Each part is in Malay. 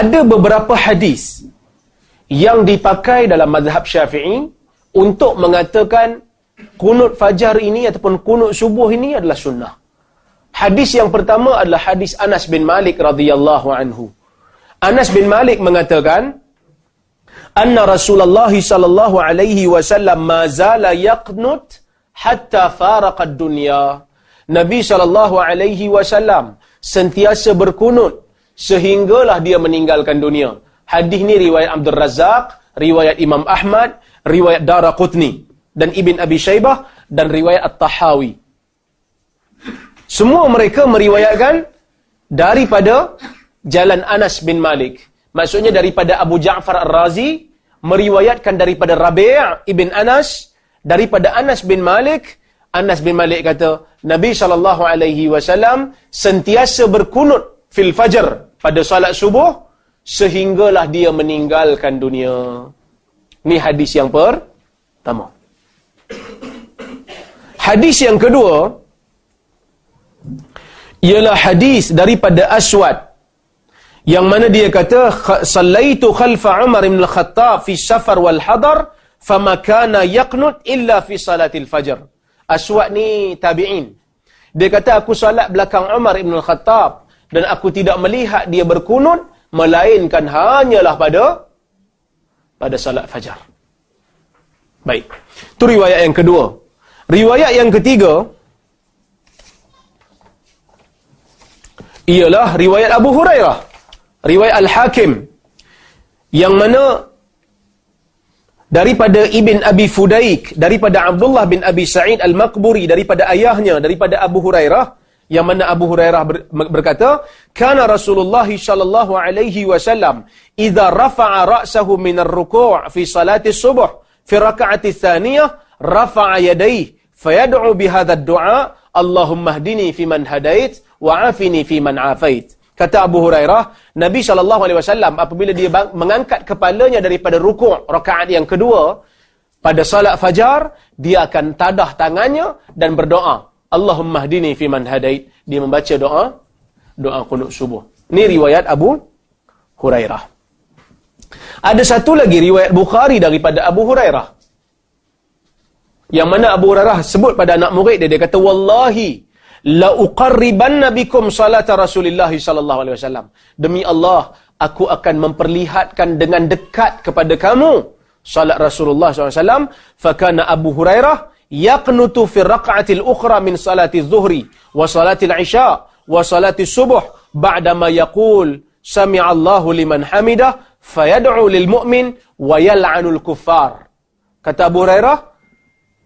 ada beberapa hadis yang dipakai dalam mazhab syafi'i untuk mengatakan kunut fajar ini ataupun kunut subuh ini adalah sunnah. Hadis yang pertama adalah hadis Anas bin Malik radhiyallahu anhu. Anas bin Malik mengatakan, anna Rasulullah sallallahu alaihi wasallam ma zala yaqnut hatta faraqa dunya. Nabi sallallahu alaihi wasallam sentiasa berkunut sehinggalah dia meninggalkan dunia. Hadis ni riwayat Abdul Razak, riwayat Imam Ahmad, riwayat Daraqutni dan Ibn Abi Shaybah dan riwayat At-Tahawi. Semua mereka meriwayatkan daripada jalan Anas bin Malik. Maksudnya daripada Abu Ja'far Ar-Razi meriwayatkan daripada Rabi' ibn Anas daripada Anas bin Malik Anas bin Malik kata Nabi wasallam sentiasa berkunut fil fajr pada salat subuh sehinggalah dia meninggalkan dunia. Ini hadis yang pertama. Hadis yang kedua ialah hadis daripada Aswad yang mana dia kata sallaitu khalfa Umar bin Al-Khattab fi safar wal hadar fama kana yaqnut illa fi salatil fajr. Aswad ni tabi'in. Dia kata aku solat belakang Umar bin Al-Khattab dan aku tidak melihat dia berkunut melainkan hanyalah pada pada salat fajar. Baik. Itu riwayat yang kedua. Riwayat yang ketiga ialah riwayat Abu Hurairah. Riwayat Al-Hakim yang mana daripada Ibn Abi Fudaik, daripada Abdullah bin Abi Sa'id Al-Maqburi, daripada ayahnya, daripada Abu Hurairah, yang mana Abu Hurairah berkata kana Rasulullah sallallahu alaihi wasallam idza rafa'a ra'sahu min ar-ruku' fi salati subuh fi rak'ati tsaniyah rafa'a yadayhi fayad'u bi hadha ad-du'a Allahumma hdini fi man hadait wa afini fi man afait. Kata Abu Hurairah Nabi sallallahu alaihi wasallam apabila dia mengangkat kepalanya daripada rukuk rakaat yang kedua pada salat fajar dia akan tadah tangannya dan berdoa Allahumma hdini fi man hadait. Dia membaca doa doa qunut subuh. Ini riwayat Abu Hurairah. Ada satu lagi riwayat Bukhari daripada Abu Hurairah. Yang mana Abu Hurairah sebut pada anak murid dia dia kata wallahi la uqarribanna bikum salat Rasulullah sallallahu alaihi wasallam. Demi Allah, aku akan memperlihatkan dengan dekat kepada kamu salat Rasulullah sallallahu alaihi wasallam. Fakana Abu Hurairah yaqnutu fi raq'atil ukhra min salati dhuhri wa salati al-isha wa salati subuh ba'da ma yaqul sami'a Allahu liman hamidah fayad'u lil mu'min wa yal'anul kuffar kata Abu Hurairah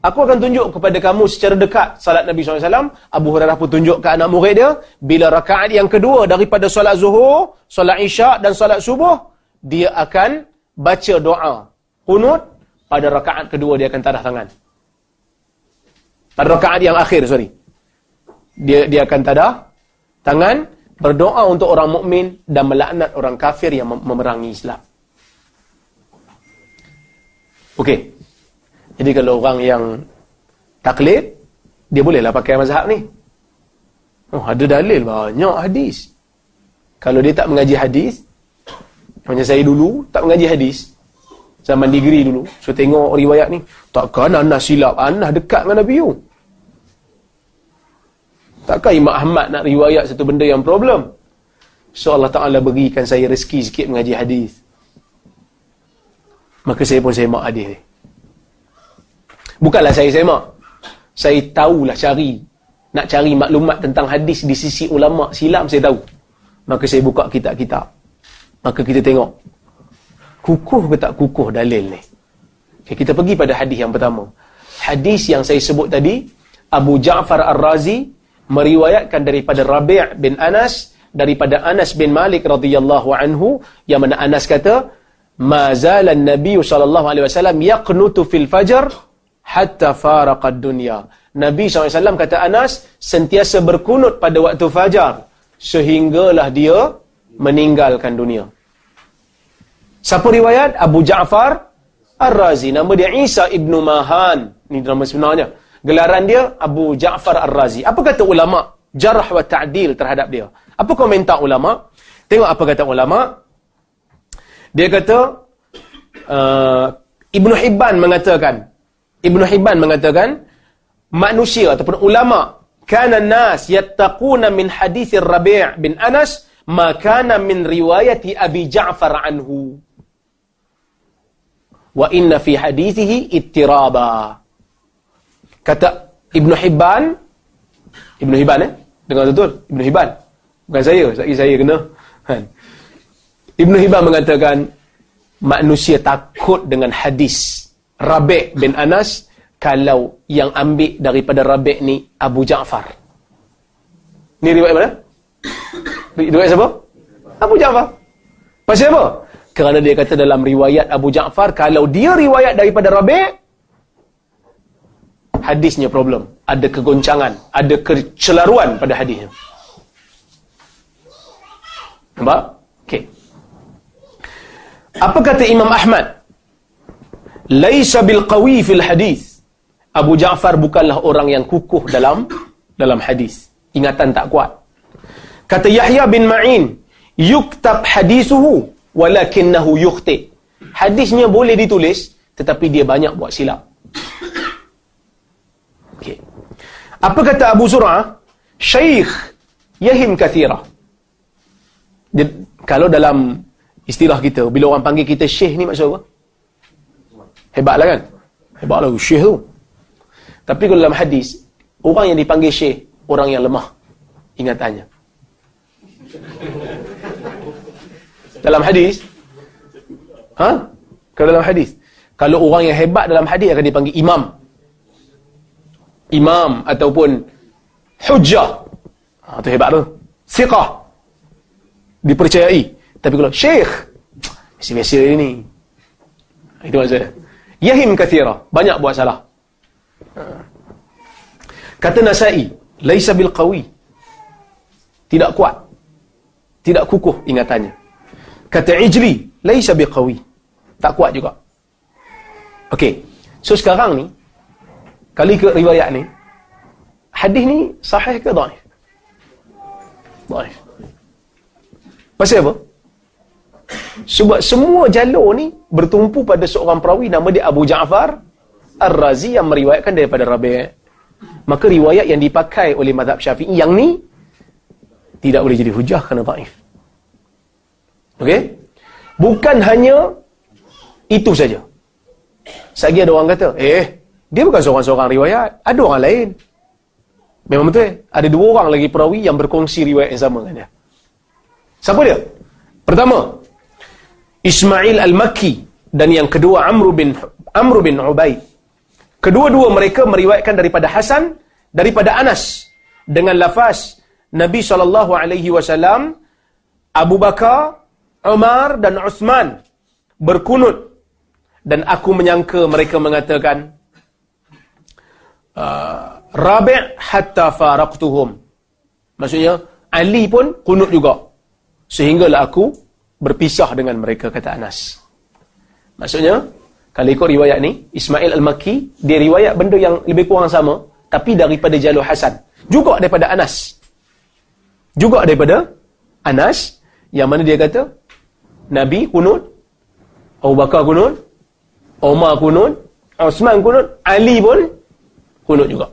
aku akan tunjuk kepada kamu secara dekat salat Nabi SAW Abu Hurairah pun tunjuk ke anak murid dia bila rakaat yang kedua daripada salat zuhur salat isya dan salat subuh dia akan baca doa kunut. Pada rakaat kedua dia akan tadah tangan rakaat yang akhir, sorry. Dia dia akan tada tangan berdoa untuk orang mukmin dan melaknat orang kafir yang memerangi Islam. Okey. Jadi kalau orang yang taklid, dia bolehlah pakai mazhab ni. Oh, ada dalil banyak hadis. Kalau dia tak mengaji hadis, macam saya dulu tak mengaji hadis, zaman degree dulu, so tengok riwayat ni, takkan Anas silap, Anas dekat dengan Nabi you. Takkan Imam Ahmad nak riwayat satu benda yang problem? So Allah Ta'ala berikan saya rezeki sikit mengaji hadis. Maka saya pun semak hadis ni. Bukanlah saya semak. Saya tahulah cari. Nak cari maklumat tentang hadis di sisi ulama' silam saya tahu. Maka saya buka kitab-kitab. Maka kita tengok. Kukuh ke tak kukuh dalil ni? Okay, kita pergi pada hadis yang pertama. Hadis yang saya sebut tadi. Abu Ja'far Ar-Razi meriwayatkan daripada Rabi' bin Anas daripada Anas bin Malik radhiyallahu anhu yang mana Anas kata ma zala an-nabiy sallallahu alaihi wasallam yaqnutu fil fajr hatta faraqa ad-dunya Nabi SAW kata Anas sentiasa berkunut pada waktu fajar sehinggalah dia meninggalkan dunia. Siapa riwayat? Abu Ja'far Ar-Razi. Nama dia Isa Ibn Mahan. Ini nama sebenarnya. Gelaran dia Abu Ja'far Ar-Razi. Apa kata ulama? Jarah wa ta'dil terhadap dia. Apa komentar ulama? Tengok apa kata ulama. Dia kata uh, Ibnu Hibban mengatakan Ibnu Hibban mengatakan manusia ataupun ulama kana nas yattaquna min hadithir Rabi' bin Anas ma kana min riwayati Abi Ja'far anhu wa inna fi hadithihi ittiraba kata Ibnu Hibban Ibnu Hibban eh dengar betul Ibnu Hibban bukan saya saya saya kena kan Ibnu Hibban mengatakan manusia takut dengan hadis Rabi' bin Anas kalau yang ambil daripada Rabi' ni Abu Ja'far. Ni riwayat mana? Riwayat siapa? Abu Ja'far. Pasal apa? Kerana dia kata dalam riwayat Abu Ja'far kalau dia riwayat daripada Rabi' hadisnya problem. Ada kegoncangan, ada kecelaruan pada hadisnya. Nampak? Okey. Apa kata Imam Ahmad? Laisa bil qawi fil hadis. Abu Ja'far bukanlah orang yang kukuh dalam dalam hadis. Ingatan tak kuat. Kata Yahya bin Ma'in, yuktab hadisuhu walakinnahu yukhti. Hadisnya boleh ditulis tetapi dia banyak buat silap. Okey. Apa kata Abu Zur'ah? Syekh yahim kathira. Dia, kalau dalam istilah kita, bila orang panggil kita syekh ni maksud apa? Hebatlah kan? Hebatlah syekh tu. Tapi kalau dalam hadis, orang yang dipanggil syekh, orang yang lemah ingatannya. dalam hadis, ha? Kalau dalam hadis, kalau orang yang hebat dalam hadis akan dipanggil imam. Imam ataupun hujjah. Ha, hebat tu. Siqah. Dipercayai. Tapi kalau syekh, biasa-biasa ini. Itu maksudnya. Yahim kathira. Banyak buat salah. Kata Nasai, laisa bil qawi. Tidak kuat. Tidak kukuh ingatannya. Kata Ijli, laisa bil qawi. Tak kuat juga. Okey. So sekarang ni kali ke riwayat ni hadis ni sahih ke dhaif? Dhaif. Pasal apa? Sebab semua jalur ni bertumpu pada seorang perawi nama dia Abu Ja'far Ar-Razi yang meriwayatkan daripada Rabi' maka riwayat yang dipakai oleh mazhab Syafi'i yang ni tidak boleh jadi hujah kerana dhaif. Okey? Bukan hanya itu saja. Sagi ada orang kata, "Eh, dia bukan seorang-seorang riwayat, ada orang lain." Memang betul. Eh? Ada dua orang lagi perawi yang berkongsi riwayat yang sama dengan dia. Siapa dia? Pertama, Ismail Al-Makki dan yang kedua Amr bin Amr bin Ubaid. Kedua-dua mereka meriwayatkan daripada Hasan daripada Anas dengan lafaz Nabi sallallahu alaihi wasallam Abu Bakar, Umar dan Uthman berkunut dan aku menyangka mereka mengatakan uh, Rabi' hatta faraqtuhum. Maksudnya Ali pun kunut juga. Sehinggalah aku berpisah dengan mereka kata Anas. Maksudnya kalau ikut riwayat ni, Ismail Al-Makki, dia riwayat benda yang lebih kurang sama, tapi daripada jalur Hasan. Juga daripada Anas. Juga daripada Anas, yang mana dia kata, Nabi kunut, Abu Bakar kunut, Umar kunut, Osman kunut, Ali pun kunut juga.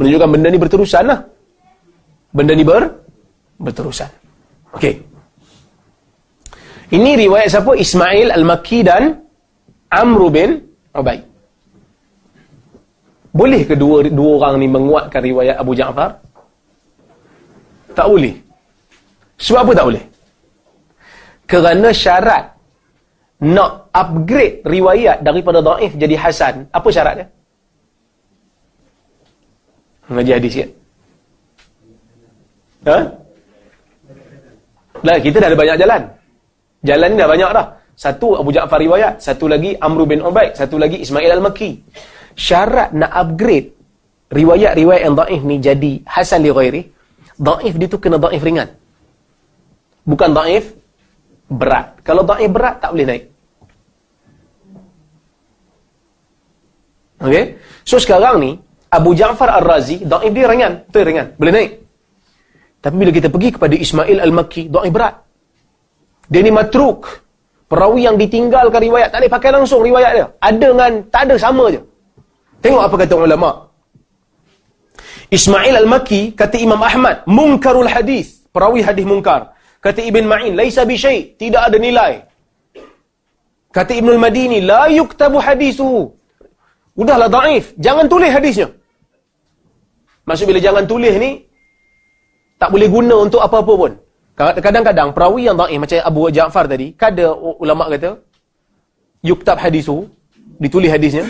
Menunjukkan benda ni berterusan lah. Benda ni ber, berterusan. Okey. Ini riwayat siapa? Ismail Al-Makki dan Amr bin Ubaid. Boleh ke dua, dua orang ni menguatkan riwayat Abu Ja'far? Tak boleh. Sebab apa tak boleh? Kerana syarat nak upgrade riwayat daripada da'if jadi hasan, apa syaratnya? Mengaji hadis sikit. Ha? Lah, kita dah ada banyak jalan. Jalan ni dah banyak dah. Satu Abu Ja'far riwayat, satu lagi Amr bin Ubaid, satu lagi Ismail Al-Makki. Syarat nak upgrade riwayat-riwayat yang dhaif ni jadi hasan li ghairi, dhaif dia tu kena dhaif ringan. Bukan dhaif berat. Kalau dhaif berat tak boleh naik. Okey. So sekarang ni Abu Ja'far Ar-Razi dhaif dia ringan, tu ringan, boleh naik. Tapi bila kita pergi kepada Ismail Al-Makki, dhaif berat. Dia ni matruk Perawi yang ditinggalkan riwayat, tak boleh pakai langsung riwayat dia. Ada dengan, tak ada, sama je. Tengok apa kata ulama. Ismail Al-Maki, kata Imam Ahmad, mungkarul hadis. Perawi hadis mungkar. Kata Ibn Ma'in, laisa bisyai, tidak ada nilai. Kata Ibn Al-Madini, la yuktabu hadisuhu. Udahlah daif, jangan tulis hadisnya. Maksud bila jangan tulis ni, tak boleh guna untuk apa-apa pun. Kadang-kadang perawi yang daif macam Abu Ja'far tadi, kada ulama kata yuktab hadisu, ditulis hadisnya.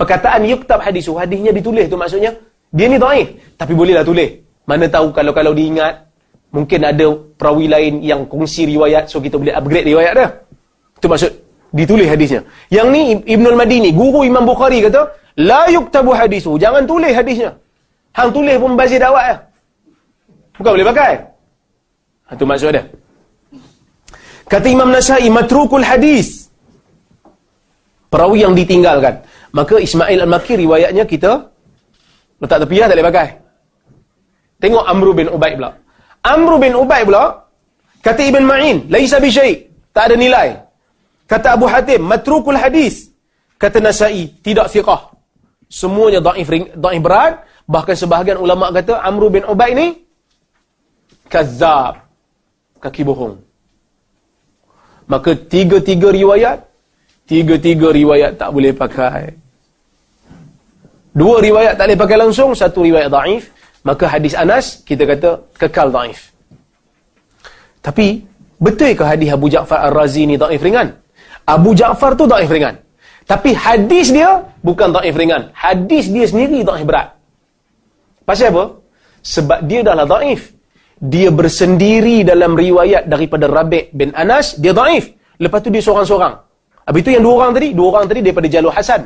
Perkataan yuktab hadisu, hadisnya ditulis tu maksudnya dia ni daif, tapi bolehlah tulis. Mana tahu kalau kalau diingat mungkin ada perawi lain yang kongsi riwayat so kita boleh upgrade riwayat dia. Itu maksud ditulis hadisnya. Yang ni Ibnul Madini, guru Imam Bukhari kata, la yuktabu hadisu, jangan tulis hadisnya. Hang tulis pun bazir dakwah ya. Bukan boleh pakai. Itu maksud dia. Kata Imam Nasai, matrukul hadis. Perawi yang ditinggalkan. Maka Ismail Al-Makir riwayatnya kita letak tepi lah, tak boleh pakai. Tengok Amru bin Ubaid pula. Amru bin Ubaid pula, kata Ibn Ma'in, laisa bisyai, tak ada nilai. Kata Abu Hatim, matrukul hadis. Kata Nasai, tidak fiqah. Semuanya da'if, da'if berat. Bahkan sebahagian ulama kata, Amru bin Ubay ni, kazab. Kaki bohong. Maka tiga-tiga riwayat, tiga-tiga riwayat tak boleh pakai. Dua riwayat tak boleh pakai langsung, satu riwayat da'if. Maka hadis Anas, kita kata, kekal da'if. Tapi, betul ke hadis Abu Ja'far Ar-Razi ni da'if ringan? Abu Ja'far tu daif ringan. Tapi hadis dia bukan daif ringan. Hadis dia sendiri daif berat. Pasal apa? Sebab dia dah lah daif. Dia bersendiri dalam riwayat daripada Rabi' bin Anas, dia daif. Lepas tu dia seorang-seorang. Habis itu yang dua orang tadi, dua orang tadi daripada jalur Hasan.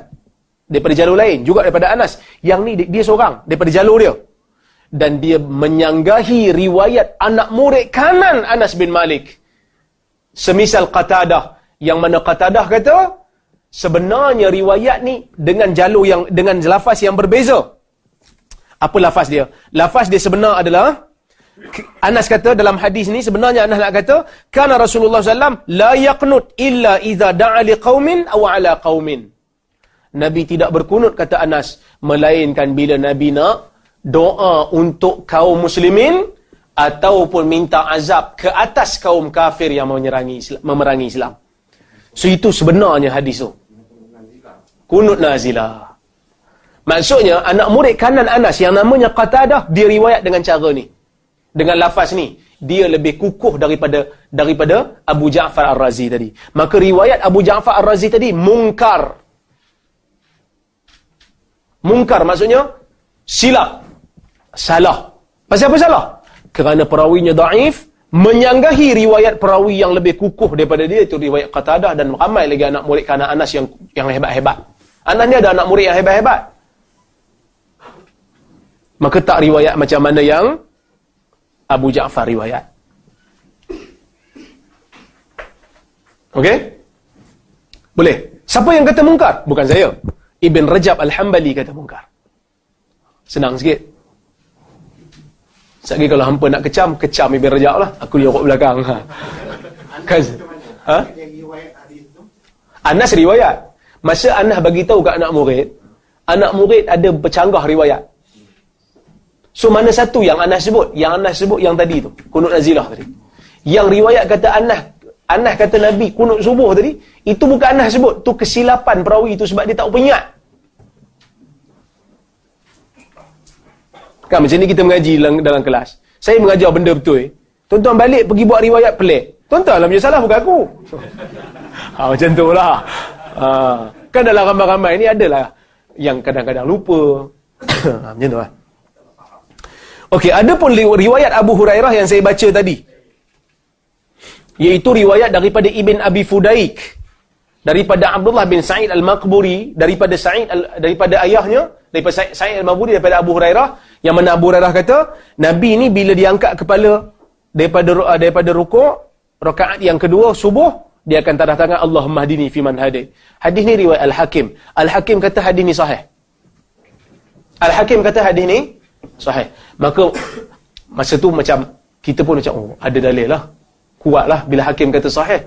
Daripada jalur lain, juga daripada Anas. Yang ni dia seorang, daripada jalur dia. Dan dia menyanggahi riwayat anak murid kanan Anas bin Malik. Semisal Qatadah, yang mana Qatadah kata sebenarnya riwayat ni dengan jalur yang dengan lafaz yang berbeza. Apa lafaz dia? Lafaz dia sebenar adalah Anas kata dalam hadis ni sebenarnya Anas nak kata kana Rasulullah SAW la yaqnut illa idza da'a liqaumin aw ala qaumin. Nabi tidak berkunut kata Anas melainkan bila Nabi nak doa untuk kaum muslimin ataupun minta azab ke atas kaum kafir yang memerangi memerangi Islam. So itu sebenarnya hadis tu. Kunut nazilah. Maksudnya anak murid kanan Anas yang namanya Qatadah dia riwayat dengan cara ni. Dengan lafaz ni, dia lebih kukuh daripada daripada Abu Ja'far Ar-Razi tadi. Maka riwayat Abu Ja'far Ar-Razi tadi mungkar. Mungkar maksudnya silap. Salah. Pasal apa salah? Kerana perawinya daif, menyanggahi riwayat perawi yang lebih kukuh daripada dia itu riwayat Qatadah dan ramai lagi anak murid kana Anas yang yang hebat-hebat. Anas ni ada anak murid yang hebat-hebat. Maka tak riwayat macam mana yang Abu Ja'far riwayat. Okey? Boleh. Siapa yang kata mungkar? Bukan saya. Ibn Rajab Al-Hambali kata mungkar. Senang sikit. Sekali kalau hampa nak kecam, kecam Ibn Rajab lah. Aku lihat belakang. Ha. Kan? Ha? Anas riwayat. Masa Anas bagi tahu kat anak murid, anak murid ada bercanggah riwayat. So mana satu yang Anas sebut? Yang Anas sebut yang tadi tu. Kunut Nazilah tadi. Yang riwayat kata Anas, Anas kata Nabi kunut subuh tadi, itu bukan Anas sebut. Tu kesilapan perawi itu sebab dia tak punya. Kan macam ni kita mengaji dalam, dalam kelas. Saya mengajar benda betul. Eh. Tuan-tuan balik pergi buat riwayat pelik. Tuan-tuan lah punya salah bukan aku. ha, macam tu lah. Ha, kan dalam ramai-ramai ni adalah yang kadang-kadang lupa. ha, macam tu lah. Okey, ada pun riwayat Abu Hurairah yang saya baca tadi. Iaitu riwayat daripada Ibn Abi Fudaik. Daripada Abdullah bin Sa'id Al-Maqburi. Daripada Sa'id daripada ayahnya. Daripada Sa'id Al-Maqburi daripada Abu Hurairah yang mana Abu Hurairah kata, Nabi ni bila diangkat kepala daripada uh, daripada rukuk, rakaat yang kedua subuh, dia akan tanda tangan Allahumma hdini fi man hadi. Hadis ni riwayat Al-Hakim. Al-Hakim kata hadis ni sahih. Al-Hakim kata hadis ni sahih. Maka masa tu macam kita pun macam oh ada dalil lah. Kuatlah bila hakim kata sahih.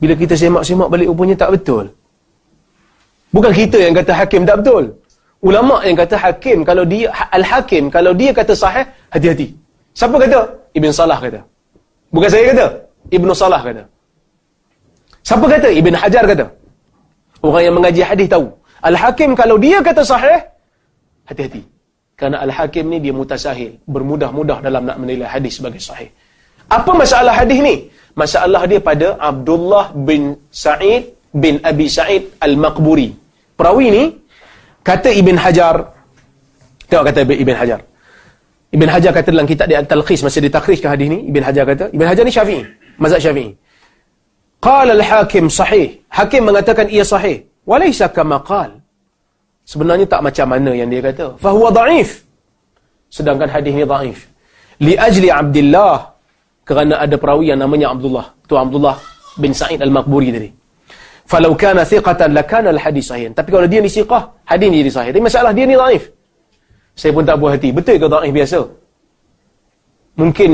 Bila kita semak-semak balik rupanya tak betul. Bukan kita yang kata hakim tak betul. Ulama yang kata hakim kalau dia al-hakim kalau dia kata sahih, hati-hati. Siapa kata? Ibn Salah kata. Bukan saya kata. Ibn Salah kata. Siapa kata? Ibn Hajar kata. Orang yang mengaji hadis tahu. Al-hakim kalau dia kata sahih, hati-hati. Kerana Al-hakim ni dia mutasahil, bermudah-mudah dalam nak menilai hadis sebagai sahih. Apa masalah hadis ni? Masalah dia pada Abdullah bin Sa'id bin Abi Sa'id Al-Maqburi. Perawi ni kata Ibn Hajar tengok kata Ibn Hajar. Ibn Hajar kata dalam kitab dia Al-Talqis masa dia takhrijkan hadis ni, Ibn Hajar kata, Ibn Hajar ni Syafi'i, mazhab Syafi'i. Qala al-hakim sahih. Hakim mengatakan ia sahih. Walaysa kama qal. Sebenarnya tak macam mana yang dia kata. Fahuwa da'if. Sedangkan hadis ni da'if. Li ajli Abdullah kerana ada perawi yang namanya Abdullah. Tu Abdullah bin Sa'id al-Maqburi tadi. Falau kana thiqatan lakana al-hadis sahih. Tapi kalau dia ni siqah, hadis ni jadi sahih. Tapi masalah dia ni da'if. Saya pun tak buat hati. Betul ke da'if biasa? Mungkin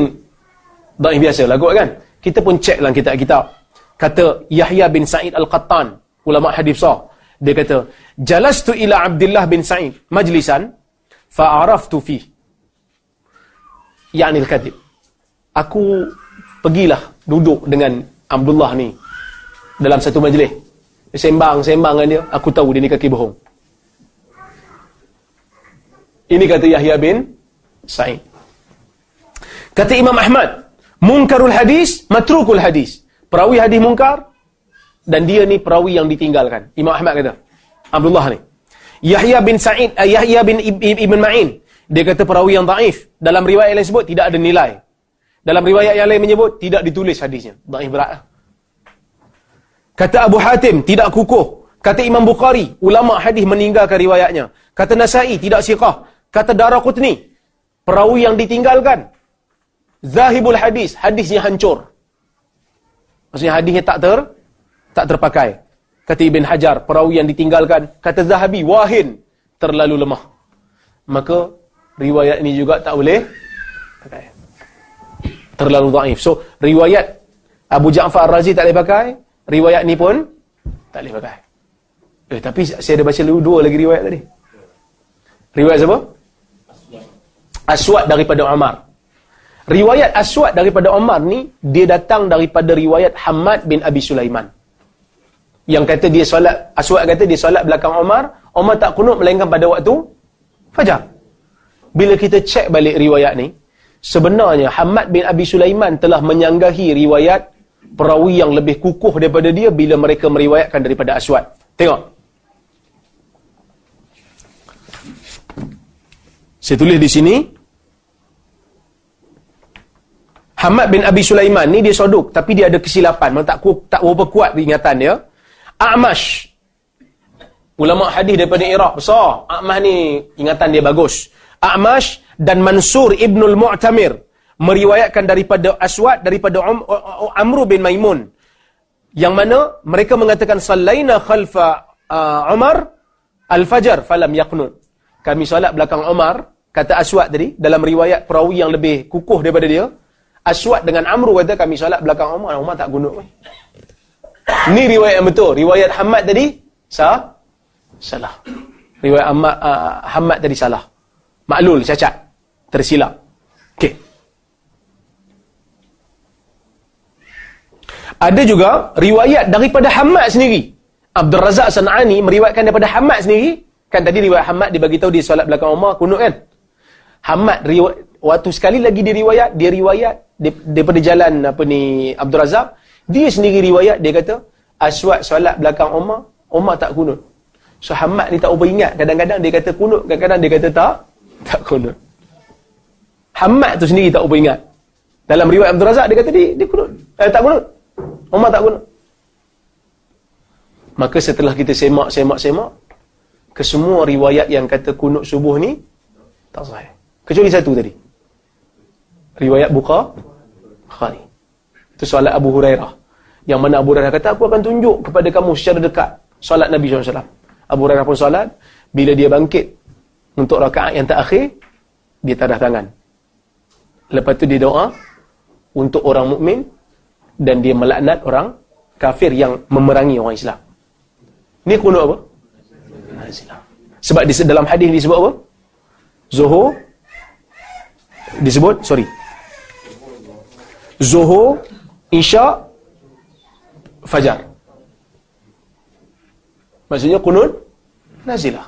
da'if biasa lah kot kan? Kita pun cek dalam kitab-kitab. Kata Yahya bin Sa'id al-Qattan, ulama hadis sah. Dia kata, "Jalastu ila Abdullah bin Sa'id majlisan fa'araftu fi." Yani al-kadhib. Aku pergilah duduk dengan Abdullah ni dalam satu majlis. Sembang-sembang dengan dia, aku tahu dia ni kaki bohong. Ini kata Yahya bin Sa'id. Kata Imam Ahmad, munkarul hadis, matrukul hadis. Perawi hadis mungkar, dan dia ni perawi yang ditinggalkan. Imam Ahmad kata. Abdullah ni. Yahya bin Sa'id, uh, Yahya bin Ibn Ma'in. Dia kata perawi yang daif. Dalam riwayat yang lain sebut, tidak ada nilai. Dalam riwayat yang lain menyebut, tidak ditulis hadisnya. Daif berat. Kata Abu Hatim, tidak kukuh. Kata Imam Bukhari, ulama hadis meninggalkan riwayatnya. Kata Nasai, tidak siqah. Kata Dara Qutni, perawi yang ditinggalkan. Zahibul hadis, hadisnya hancur. Maksudnya hadisnya tak ter, tak terpakai. Kata Ibn Hajar, perawi yang ditinggalkan. Kata Zahabi, wahin, terlalu lemah. Maka, riwayat ini juga tak boleh pakai. Terlalu daif. So, riwayat Abu Ja'far Razi tak boleh pakai. Riwayat ni pun tak boleh pakai. Eh, tapi saya ada baca dua lagi riwayat tadi. Riwayat siapa? Aswad daripada Umar. Riwayat Aswad daripada Umar ni, dia datang daripada riwayat Hamad bin Abi Sulaiman. Yang kata dia solat, Aswad kata dia solat belakang Umar, Umar tak kunut melainkan pada waktu Fajar. Bila kita cek balik riwayat ni, sebenarnya Hamad bin Abi Sulaiman telah menyanggahi riwayat perawi yang lebih kukuh daripada dia bila mereka meriwayatkan daripada Aswad. Tengok. Saya tulis di sini, Hamad bin Abi Sulaiman ni dia soduk tapi dia ada kesilapan, memang tak tak berapa kuat ingatan dia. A'mash. Ulama hadis daripada Iraq besar. A'mash ni ingatan dia bagus. A'mash dan Mansur Ibnul Mu'tamir meriwayatkan daripada Aswad daripada um, Amru bin Maimun. Yang mana mereka mengatakan sallaina khalfa uh, Umar al-fajr falam yaqnun. Kami solat belakang Umar, kata Aswad tadi dalam riwayat perawi yang lebih kukuh daripada dia. Aswad dengan Amru kata kami solat belakang Umar, Umar tak gunuk. Ni riwayat yang betul. Riwayat Hamad tadi sah? Salah. Riwayat Ahmad, uh, Hamad tadi salah. Maklul, cacat. Tersilap. Okey. Ada juga riwayat daripada Hamad sendiri. Abdul Razak San'ani meriwayatkan daripada Hamad sendiri. Kan tadi riwayat Hamad dia bagi tahu dia solat belakang Umar kunut kan? Hamad riwayat waktu sekali lagi dia riwayat, dia riwayat daripada jalan apa ni Abdul Razak dia sendiri riwayat, dia kata, Aswad solat belakang Umar, Umar tak kunut. So Hamad ni tak ubah ingat, kadang-kadang dia kata kunut, kadang-kadang dia kata tak, tak kunut. Hamad tu sendiri tak ubah ingat. Dalam riwayat Abdul Razak, dia kata dia, dia kunut. Eh, tak kunut. Umar tak kunut. Maka setelah kita semak, semak, semak, ke semua riwayat yang kata kunut subuh ni, tak sahih. Kecuali satu tadi. Riwayat Bukhari. Bukhari. Itu solat Abu Hurairah. Yang mana Abu Hurairah kata, aku akan tunjuk kepada kamu secara dekat solat Nabi SAW. Abu Hurairah pun solat. Bila dia bangkit untuk rakaat yang terakhir, dia tadah tangan. Lepas tu dia doa untuk orang mukmin dan dia melaknat orang kafir yang memerangi orang Islam. Ni kunut apa? Nazilah. Sebab di dalam hadis disebut apa? Zuhur disebut, sorry. Zuhur, Isya, Fajar. Maksudnya kunut nazilah.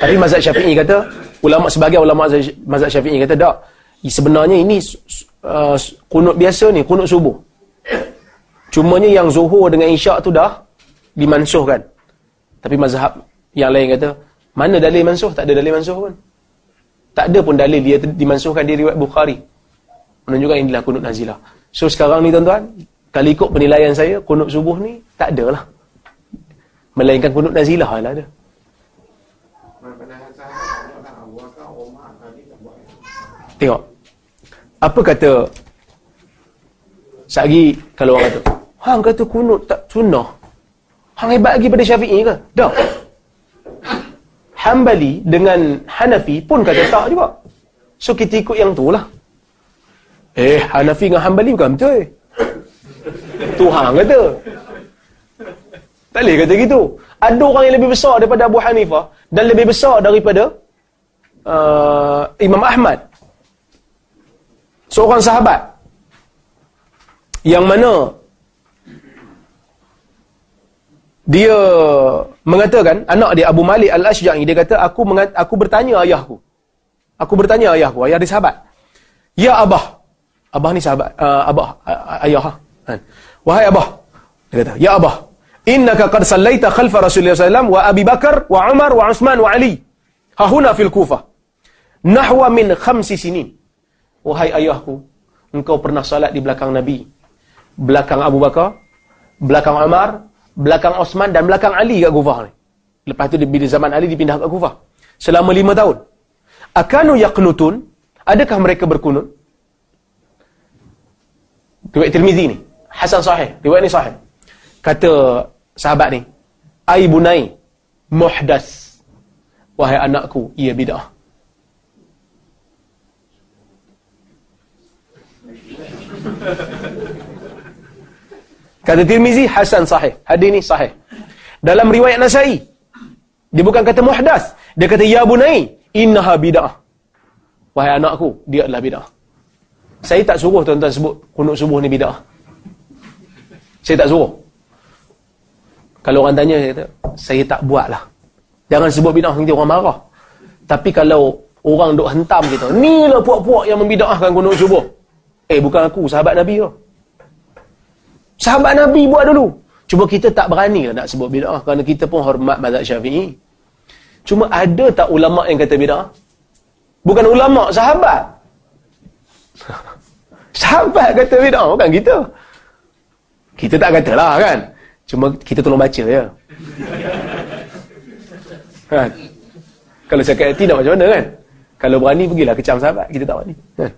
Tapi mazhab Syafi'i kata, ulama sebagai ulama mazhab Syafi'i kata tak. Sebenarnya ini uh, kunut biasa ni, kunut subuh. Cumanya yang zuhur dengan isyak tu dah dimansuhkan. Tapi mazhab yang lain kata, mana dalil mansuh? Tak ada dalil mansuh pun. Tak ada pun dalil dia dimansuhkan di riwayat Bukhari. Menunjukkan inilah kunut nazilah. So sekarang ni tuan-tuan, kalau ikut penilaian saya, kunut subuh ni tak ada lah. Melainkan kunut nazilah lah ada. Tengok. Apa kata Sagi kalau orang kata, hang kata kunut tak sunnah. Hang hebat lagi pada Syafi'i ke? Dah. Hambali dengan Hanafi pun kata tak juga. So kita ikut yang tu lah. Eh, Hanafi dengan Hambali bukan betul. Tuhan kata. Tak boleh kata gitu. Ada orang yang lebih besar daripada Abu Hanifah dan lebih besar daripada uh, Imam Ahmad. Seorang sahabat yang mana dia mengatakan anak dia Abu Malik Al-Ashja'i dia kata aku mengat, aku bertanya ayahku. Aku bertanya ayahku, ayah dia sahabat. Ya Abah. Abah ni sahabat uh, Abah uh, ayah. Kan? Wahai Abah. Dia kata, "Ya Abah, innaka qad sallaita khalfa Rasulullah sallallahu wa Abi Bakar wa Umar wa Utsman wa Ali. Hahuna fil Kufah. Nahwa min khamsi sinin." Wahai ayahku, engkau pernah salat di belakang Nabi. Belakang Abu Bakar, belakang Umar, belakang Osman dan belakang Ali kat Kufah ni. Lepas tu bila zaman Ali dipindah ke Kufah. Selama lima tahun. Akanu yaqnutun, adakah mereka berkunut? Riwayat Tirmizi ni. Hasan sahih. Riwayat ni sahih. Kata sahabat ni, "Ai bunai muhdas." Wahai anakku, ia bidah. Kata Tirmizi Hasan sahih. Hadis ni sahih. Dalam riwayat Nasai, dia bukan kata muhdas, dia kata ya bunai, innaha bid'ah. Wahai anakku, dia adalah bid'ah. Saya tak suruh tuan-tuan sebut kunut subuh ni bid'ah. Saya tak suruh. Kalau orang tanya saya kata, saya tak buatlah. Jangan sebut bid'ah nanti orang marah. Tapi kalau orang duk hentam kita, ni lah puak-puak yang membid'ahkan kunut subuh. Eh bukan aku, sahabat Nabi tu. Sahabat Nabi buat dulu. Cuma kita tak berani lah nak sebut bid'ah kerana kita pun hormat mazhab Syafi'i. Cuma ada tak ulama yang kata bid'ah? Bukan ulama, sahabat. sahabat kata bid'ah, bukan kita. Kita tak katalah kan. Cuma kita tolong baca ya. kan? Kalau sakit hati nak macam mana kan? Kalau berani pergilah kecam sahabat, kita tak berani. Kan?